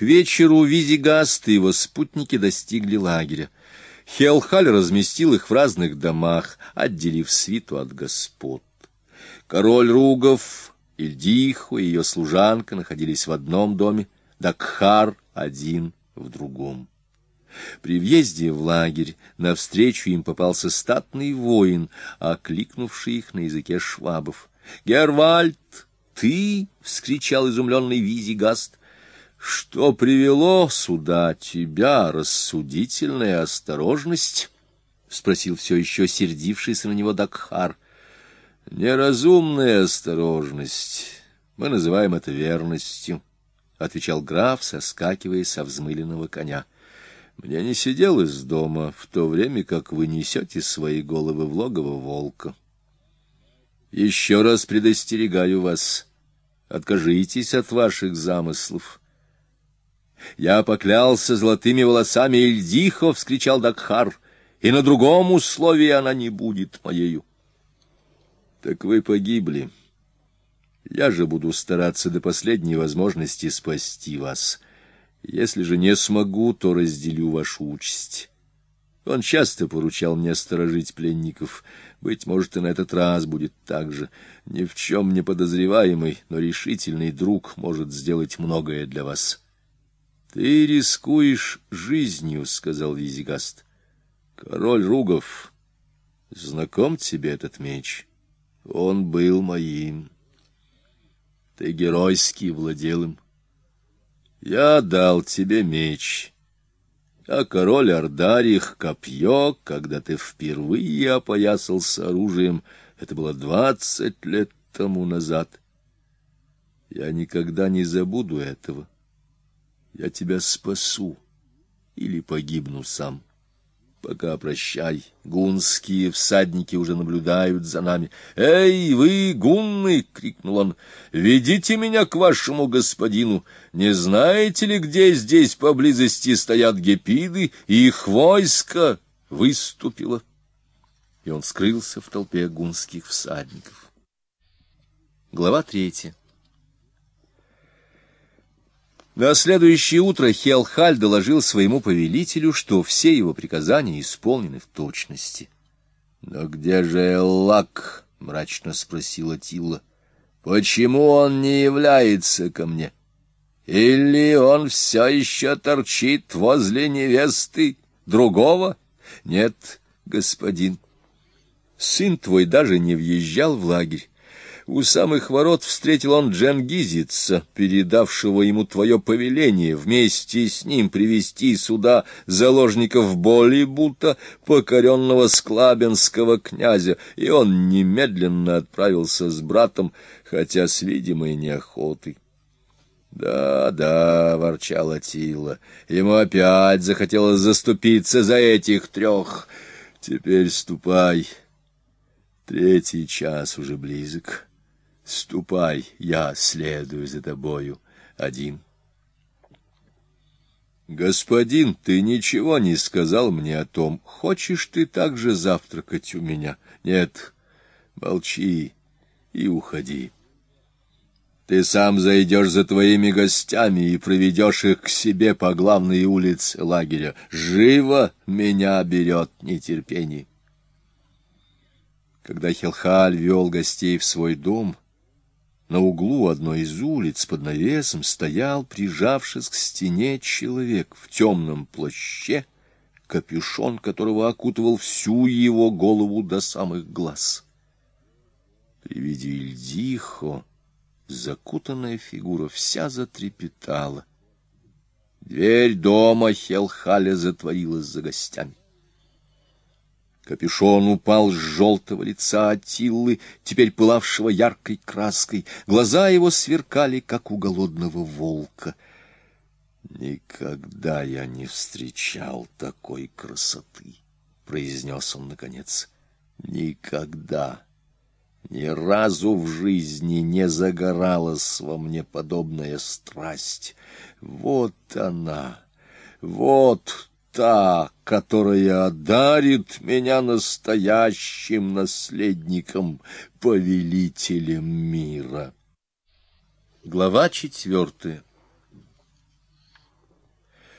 К вечеру Визигаст и его спутники достигли лагеря. Хелхаль разместил их в разных домах, отделив свиту от господ. Король Ругов, Ильдиху и ее служанка находились в одном доме, Дакхар один в другом. При въезде в лагерь навстречу им попался статный воин, окликнувший их на языке швабов. «Гервальд, ты!» — вскричал изумленный Визигаст. «Что привело сюда тебя, рассудительная осторожность?» — спросил все еще сердившийся на него Дакхар. «Неразумная осторожность. Мы называем это верностью», — отвечал граф, соскакивая со взмыленного коня. Мне не сиделось дома, в то время как вы несете свои головы в логово волка. Еще раз предостерегаю вас, откажитесь от ваших замыслов. Я поклялся золотыми волосами Эльдихо, — вскричал Дакхар, — и на другом условии она не будет моею. Так вы погибли. Я же буду стараться до последней возможности спасти вас. — если же не смогу, то разделю вашу участь. Он часто поручал мне сторожить пленников. Быть может, и на этот раз будет так же. Ни в чем не подозреваемый, но решительный друг может сделать многое для вас. — Ты рискуешь жизнью, — сказал Визигаст. — Король Ругов, знаком тебе этот меч? Он был моим. Ты геройски владел им. — я дал тебе меч, а король Ардарих — копье, когда ты впервые опоясался оружием. Это было двадцать лет тому назад. Я никогда не забуду этого. Я тебя спасу или погибну сам. Пока прощай. Гунские всадники уже наблюдают за нами. «Эй, вы, гунны!» — крикнул он. «Ведите меня к вашему господину. Не знаете ли, где здесь поблизости стоят гепиды, и их войско выступило?» И он скрылся в толпе гунских всадников. Глава третья. На следующее утро Хелхаль доложил своему повелителю, что все его приказания исполнены в точности. — Но где же Эллак? — мрачно спросила Тилла. — Почему он не является ко мне? Или он все еще торчит возле невесты другого? — Нет, господин. Сын твой даже не въезжал в лагерь. У самых ворот встретил он Джангизица, передавшего ему твое повеление вместе с ним привести сюда заложников Болибута, покоренного склабинского князя, и он немедленно отправился с братом, хотя с видимой неохотой. «Да, да», — ворчал Атила, — «ему опять захотелось заступиться за этих трех. Теперь ступай. Третий час уже близок». Ступай, я следую за тобою один. Господин, ты ничего не сказал мне о том, хочешь ты также завтракать у меня? Нет, молчи и уходи. Ты сам зайдешь за твоими гостями и проведешь их к себе по главной улице лагеря. Живо меня берет нетерпение. Когда Хелхаль вел гостей в свой дом, на углу одной из улиц под навесом стоял, прижавшись к стене, человек в темном плаще, капюшон которого окутывал всю его голову до самых глаз. При виде Ильдихо закутанная фигура вся затрепетала. Дверь дома Хелхаля затворилась за гостями. Капюшон упал с желтого лица Атиллы, теперь пылавшего яркой краской. Глаза его сверкали, как у голодного волка. «Никогда я не встречал такой красоты», — произнес он наконец. «Никогда, ни разу в жизни не загоралась во мне подобная страсть. Вот она, вот та, которая одарит меня настоящим наследником, повелителем мира. Глава четвертая